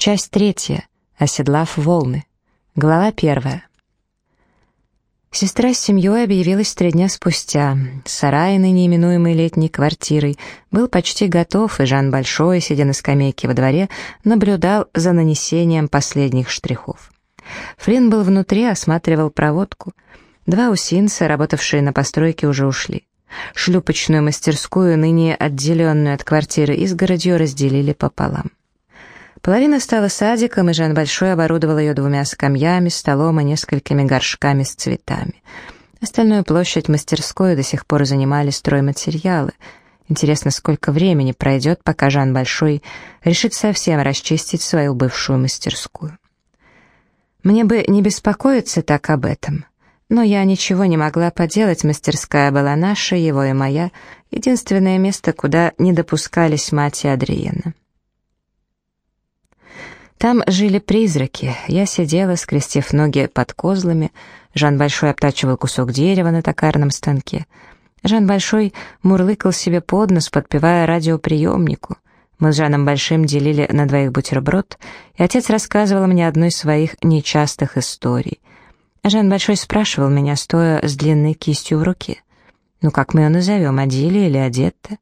Часть третья. Оседлав волны. Глава первая. Сестра с семьей объявилась три дня спустя. Сарай, ныне именуемый летней квартирой, был почти готов, и Жан Большой, сидя на скамейке во дворе, наблюдал за нанесением последних штрихов. Флинн был внутри, осматривал проводку. Два усинца, работавшие на постройке, уже ушли. Шлюпочную мастерскую, ныне отделенную от квартиры изгородью, разделили пополам. Половина стала садиком, и Жан Большой оборудовал ее двумя скамьями, столом и несколькими горшками с цветами. Остальную площадь мастерской до сих пор занимали стройматериалы. Интересно, сколько времени пройдет, пока Жан Большой решит совсем расчистить свою бывшую мастерскую. Мне бы не беспокоиться так об этом. Но я ничего не могла поделать, мастерская была наша, его и моя, единственное место, куда не допускались мать и Адриена. Там жили призраки. Я сидела, скрестив ноги под козлами. Жан Большой обтачивал кусок дерева на токарном станке. Жан Большой мурлыкал себе под нос, подпевая радиоприемнику. Мы с Жаном Большим делили на двоих бутерброд, и отец рассказывал мне одну из своих нечастых историй. Жан Большой спрашивал меня, стоя с длинной кистью в руке. «Ну, как мы ее назовем, Адили или Одетта?»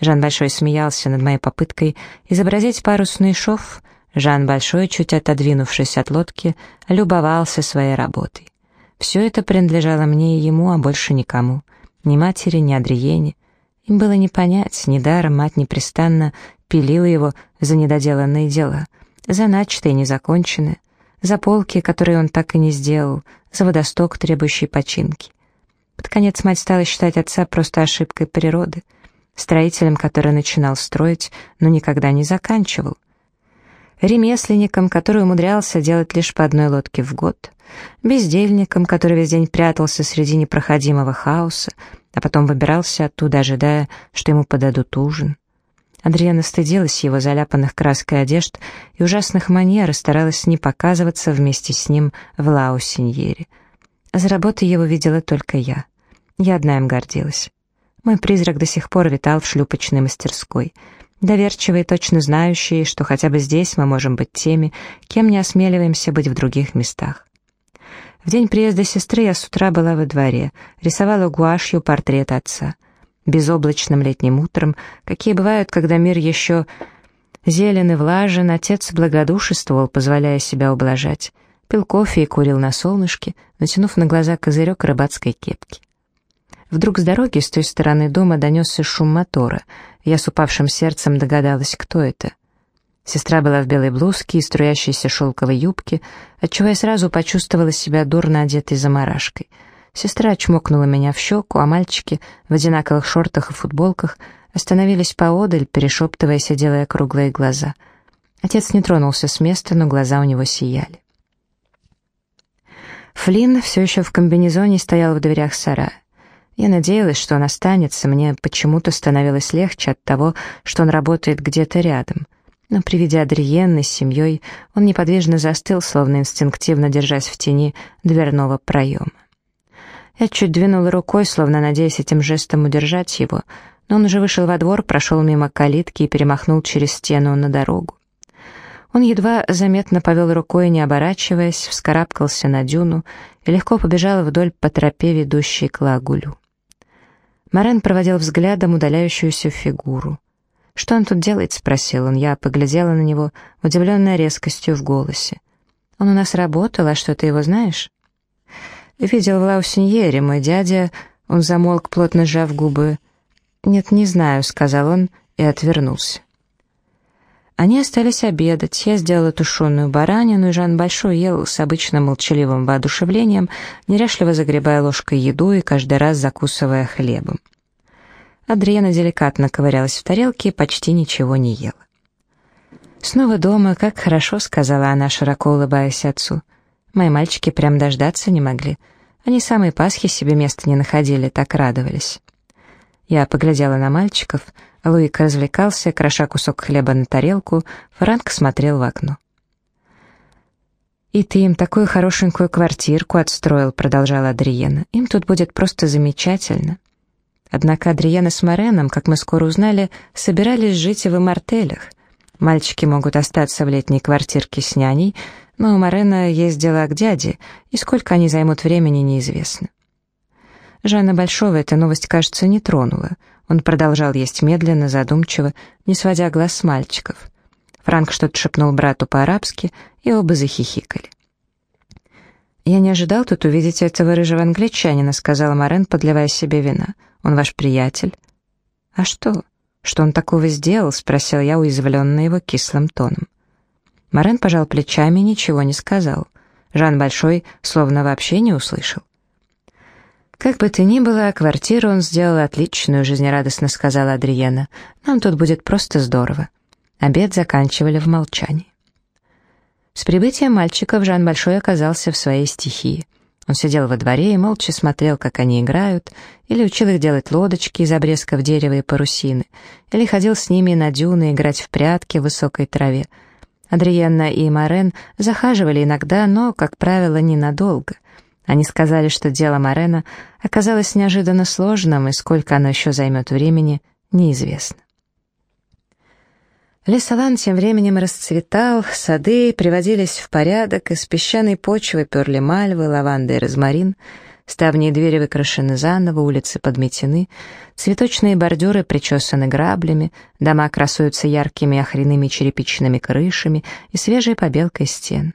Жан Большой смеялся над моей попыткой изобразить парусный шов — Жан Большой, чуть отодвинувшись от лодки, любовался своей работой. Все это принадлежало мне и ему, а больше никому. Ни матери, ни Адриене. Им было не понять, недаром мать непрестанно пилила его за недоделанные дела, за начатое и незаконченное, за полки, которые он так и не сделал, за водосток, требующий починки. Под конец мать стала считать отца просто ошибкой природы, строителем, который начинал строить, но никогда не заканчивал — ремесленником, который умудрялся делать лишь по одной лодке в год, бездельником, который весь день прятался среди непроходимого хаоса, а потом выбирался оттуда, ожидая, что ему подадут ужин. Адриана стыдилась его заляпанных краской одежд и ужасных манер и старалась не показываться вместе с ним в Лаусиньере. За работой его видела только я. Я одна им гордилась. Мой призрак до сих пор витал в шлюпочной мастерской — доверчивые, точно знающие, что хотя бы здесь мы можем быть теми, кем не осмеливаемся быть в других местах. В день приезда сестры я с утра была во дворе, рисовала гуашью портрет отца. Безоблачным летним утром, какие бывают, когда мир еще зелен и влажен, отец благодушествовал, позволяя себя ублажать. Пил кофе и курил на солнышке, натянув на глаза козырек рыбацкой кепки. Вдруг с дороги, с той стороны дома, донесся шум мотора. Я с упавшим сердцем догадалась, кто это. Сестра была в белой блузке и струящейся шелковой юбке, отчего я сразу почувствовала себя дурно одетой заморашкой. Сестра чмокнула меня в щеку, а мальчики в одинаковых шортах и футболках остановились поодаль, перешептываясь и делая круглые глаза. Отец не тронулся с места, но глаза у него сияли. Флинн все еще в комбинезоне стоял в дверях сарая. Я надеялась, что он останется, мне почему-то становилось легче от того, что он работает где-то рядом. Но при виде Адриенны с семьей он неподвижно застыл, словно инстинктивно держась в тени дверного проема. Я чуть двинула рукой, словно надеясь этим жестом удержать его, но он уже вышел во двор, прошел мимо калитки и перемахнул через стену на дорогу. Он едва заметно повел рукой, не оборачиваясь, вскарабкался на дюну и легко побежал вдоль по тропе, ведущей к лагулю. Морен проводил взглядом удаляющуюся фигуру. «Что он тут делает?» — спросил он. Я поглядела на него, удивленная резкостью в голосе. «Он у нас работал, а что, ты его знаешь?» «Видел в Лаусиньере, мой дядя...» Он замолк, плотно сжав губы. «Нет, не знаю», — сказал он и отвернулся. Они остались обедать. Я сделала тушеную баранину, и Жан Большой ел с обычным молчаливым воодушевлением, неряшливо загребая ложкой еду и каждый раз закусывая хлебом. Адриена деликатно ковырялась в тарелке и почти ничего не ела. «Снова дома, как хорошо», — сказала она, широко улыбаясь отцу. «Мои мальчики прям дождаться не могли. Они самой Пасхи себе места не находили, так радовались». Я поглядела на мальчиков — Луик развлекался, кроша кусок хлеба на тарелку, Франк смотрел в окно. «И ты им такую хорошенькую квартирку отстроил», — продолжала Адриена. «Им тут будет просто замечательно». Однако Адриена с Мореном, как мы скоро узнали, собирались жить в Мартелях. Мальчики могут остаться в летней квартирке с няней, но у Марена есть дела к дяде, и сколько они займут времени, неизвестно. Жанна Большого эта новость, кажется, не тронула. Он продолжал есть медленно, задумчиво, не сводя глаз с мальчиков. Франк что-то шепнул брату по-арабски, и оба захихикали. «Я не ожидал тут увидеть этого рыжего англичанина», — сказал Морен, подливая себе вина. «Он ваш приятель?» «А что? Что он такого сделал?» — спросил я, уязвленный его кислым тоном. Морен пожал плечами и ничего не сказал. Жан Большой словно вообще не услышал. «Как бы то ни было, квартиру он сделал отличную», — жизнерадостно сказала Адриена. «Нам тут будет просто здорово». Обед заканчивали в молчании. С прибытием мальчиков Жан Большой оказался в своей стихии. Он сидел во дворе и молча смотрел, как они играют, или учил их делать лодочки из обрезков дерева и парусины, или ходил с ними на дюны играть в прятки в высокой траве. Адриенна и Морен захаживали иногда, но, как правило, ненадолго. Они сказали, что дело Морена оказалось неожиданно сложным, и сколько оно еще займет времени, неизвестно. Лесолан тем временем расцветал, сады приводились в порядок, из песчаной почвы перли мальвы, лаванда и розмарин, ставни и двери выкрашены заново, улицы подметены, цветочные бордюры причесаны граблями, дома красуются яркими охренными черепичными крышами и свежей побелкой стен.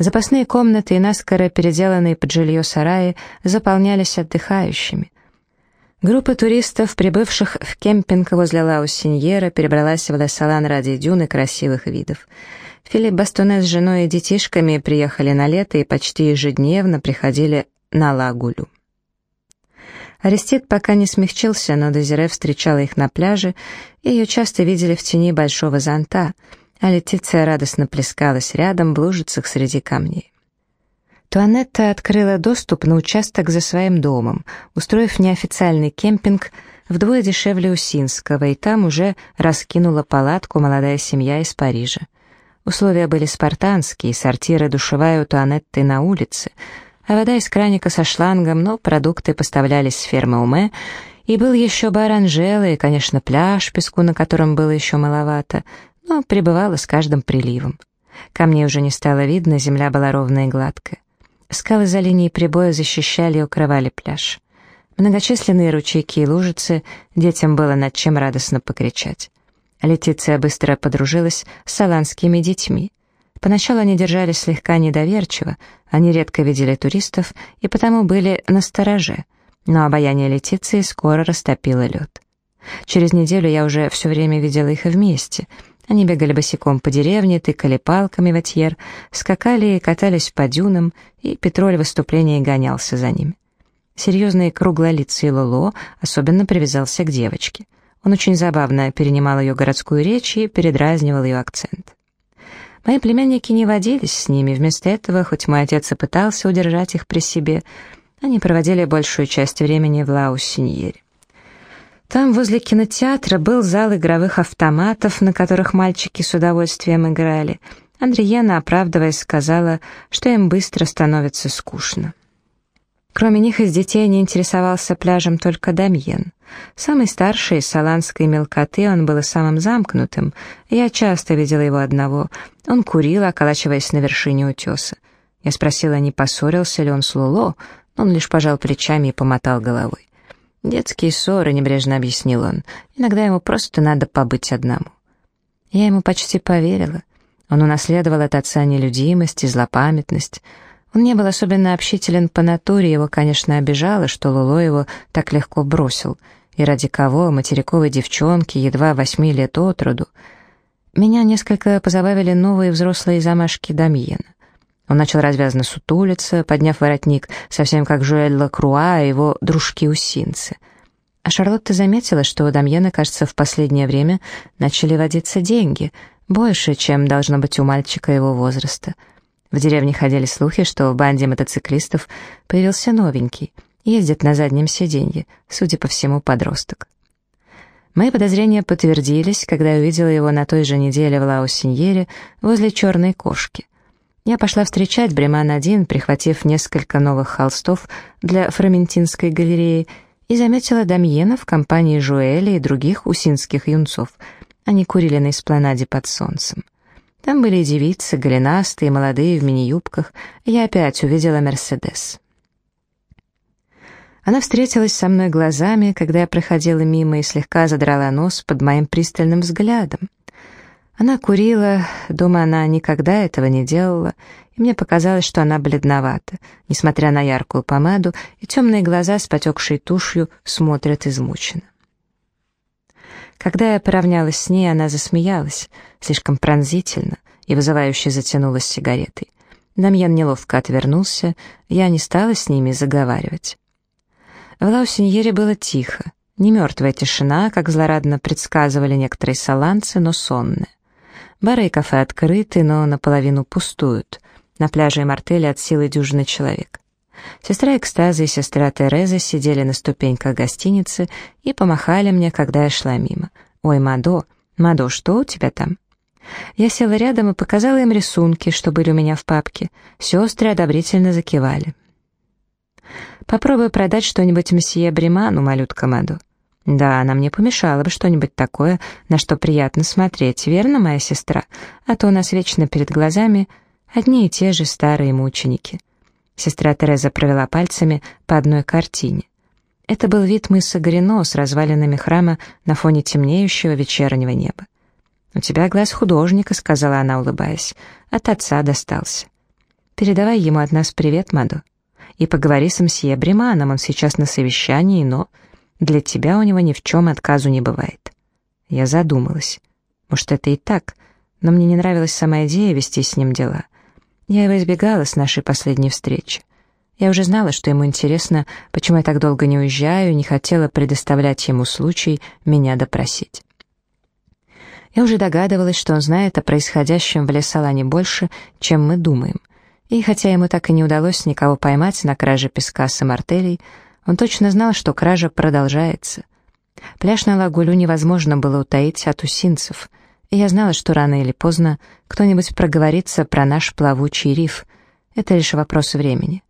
Запасные комнаты и наскоро переделанные под жилье сараи заполнялись отдыхающими. Группа туристов, прибывших в кемпинг возле Лаусиньера, перебралась в Лесалан ради дюны красивых видов. Филипп Бастоне с женой и детишками приехали на лето и почти ежедневно приходили на Лагулю. Арестит пока не смягчился, но Дезире встречала их на пляже, и ее часто видели в тени большого зонта, а Летиция радостно плескалась рядом в лужицах среди камней. Туанетта открыла доступ на участок за своим домом, устроив неофициальный кемпинг вдвое дешевле Усинского, и там уже раскинула палатку молодая семья из Парижа. Условия были спартанские, сортиры душевая у Туанетты на улице, а вода из краника со шлангом, но продукты поставлялись с фермы Уме, и был еще бар Анжелы, и, конечно, пляж, песку на котором было еще маловато, но прибывала с каждым приливом. Камней уже не стало видно, земля была ровная и гладкая. Скалы за линией прибоя защищали и укрывали пляж. Многочисленные ручейки и лужицы, детям было над чем радостно покричать. Летиция быстро подружилась с саланскими детьми. Поначалу они держались слегка недоверчиво, они редко видели туристов и потому были настороже, но обаяние Летиции скоро растопило лед. Через неделю я уже все время видела их вместе — они бегали босиком по деревне, тыкали палками в отьер, скакали и катались по дюнам, и Петроль в выступлении гонялся за ними. Серьезный круглолицый Лоло особенно привязался к девочке. Он очень забавно перенимал ее городскую речь и передразнивал ее акцент. Мои племянники не водились с ними, вместо этого, хоть мой отец и пытался удержать их при себе, они проводили большую часть времени в Лаус-Синьере. Там, возле кинотеатра, был зал игровых автоматов, на которых мальчики с удовольствием играли. Андреена, оправдываясь, сказала, что им быстро становится скучно. Кроме них из детей не интересовался пляжем только Дамьен. Самый старший из саланской мелкоты, он был и самым замкнутым. Я часто видела его одного. Он курил, околачиваясь на вершине утеса. Я спросила, не поссорился ли он с Луло, он лишь пожал плечами и помотал головой. «Детские ссоры», — небрежно объяснил он. «Иногда ему просто надо побыть одному». Я ему почти поверила. Он унаследовал от отца нелюдимость и злопамятность. Он не был особенно общителен по натуре, его, конечно, обижало, что Луло его так легко бросил. И ради кого материковой девчонки, едва восьми лет от роду. Меня несколько позабавили новые взрослые замашки Дамьена. Он начал развязно сутулиться, подняв воротник, совсем как Жуэль Лакруа и его дружки-усинцы. А Шарлотта заметила, что у Дамьена, кажется, в последнее время начали водиться деньги, больше, чем должно быть у мальчика его возраста. В деревне ходили слухи, что в банде мотоциклистов появился новенький, ездит на заднем сиденье, судя по всему, подросток. Мои подозрения подтвердились, когда я увидела его на той же неделе в Лаусиньере возле черной кошки — я пошла встречать Бреман-1, прихватив несколько новых холстов для Фроментинской галереи, и заметила Дамьена в компании Жуэля и других усинских юнцов. Они курили на эспланаде под солнцем. Там были девицы, голенастые, молодые, в мини-юбках. Я опять увидела Мерседес. Она встретилась со мной глазами, когда я проходила мимо и слегка задрала нос под моим пристальным взглядом. Она курила, дома она никогда этого не делала, и мне показалось, что она бледновата, несмотря на яркую помаду, и темные глаза с потекшей тушью смотрят измученно. Когда я поравнялась с ней, она засмеялась, слишком пронзительно, и вызывающе затянулась сигаретой. Дамьян неловко отвернулся, я не стала с ними заговаривать. В Лаусеньере было тихо, не мертвая тишина, как злорадно предсказывали некоторые саланцы, но сонная. Бары и кафе открыты, но наполовину пустуют. На пляже и мартеле от силы дюжины человек. Сестра Экстаза и сестра Тереза сидели на ступеньках гостиницы и помахали мне, когда я шла мимо. «Ой, Мадо, Мадо, что у тебя там?» Я села рядом и показала им рисунки, что были у меня в папке. Сестры одобрительно закивали. «Попробуй продать что-нибудь месье Бриману, малютка Мадо». «Да, нам не помешало бы что-нибудь такое, на что приятно смотреть, верно, моя сестра? А то у нас вечно перед глазами одни и те же старые мученики». Сестра Тереза провела пальцами по одной картине. Это был вид мыса Горино с развалинами храма на фоне темнеющего вечернего неба. «У тебя глаз художника», — сказала она, улыбаясь. «От отца достался». «Передавай ему от нас привет, Маду. И поговори с мсье Бреманом, он сейчас на совещании, но для тебя у него ни в чем отказу не бывает». Я задумалась. Может, это и так, но мне не нравилась сама идея вести с ним дела — я его избегала с нашей последней встречи. Я уже знала, что ему интересно, почему я так долго не уезжаю, не хотела предоставлять ему случай меня допросить. Я уже догадывалась, что он знает о происходящем в Лесолане больше, чем мы думаем. И хотя ему так и не удалось никого поймать на краже песка с мартелей, он точно знал, что кража продолжается. Пляж на Лагулю невозможно было утаить от усинцев — и я знала, что рано или поздно кто-нибудь проговорится про наш плавучий риф. Это лишь вопрос времени.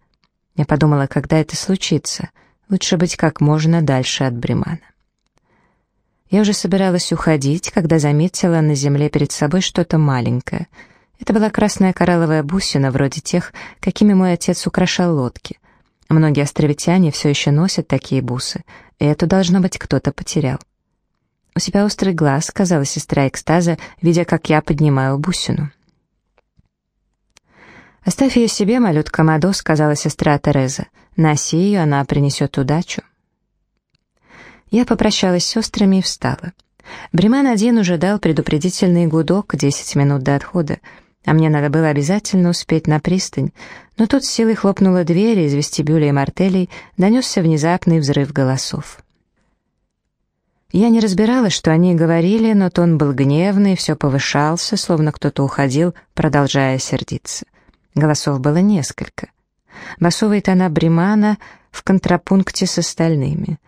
Я подумала, когда это случится, лучше быть как можно дальше от Бремана. Я уже собиралась уходить, когда заметила на земле перед собой что-то маленькое. Это была красная коралловая бусина, вроде тех, какими мой отец украшал лодки. Многие островитяне все еще носят такие бусы, и это, должно быть, кто-то потерял. «У тебя острый глаз», — сказала сестра экстаза, видя, как я поднимаю бусину. «Оставь ее себе, малютка Мадо», — сказала сестра Тереза. «Носи ее, она принесет удачу». Я попрощалась с сестрами и встала. Бреман один уже дал предупредительный гудок, десять минут до отхода, а мне надо было обязательно успеть на пристань, но тут силой хлопнула дверь, и из вестибюля и мартелей донесся внезапный взрыв голосов. Я не разбирала, что они говорили, но тон был гневный, все повышался, словно кто-то уходил, продолжая сердиться. Голосов было несколько. Басовые тона Бримана в контрапункте с остальными.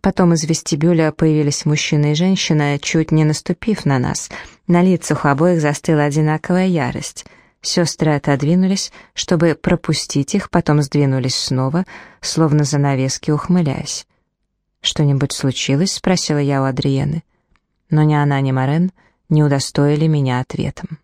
Потом из вестибюля появились мужчина и женщина, чуть не наступив на нас. На лицах у обоих застыла одинаковая ярость. Сестры отодвинулись, чтобы пропустить их, потом сдвинулись снова, словно занавески ухмыляясь. «Что-нибудь случилось?» — спросила я у Адриены. Но ни она, ни Морен не удостоили меня ответом.